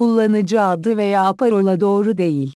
kullanıcı adı veya parola doğru değil.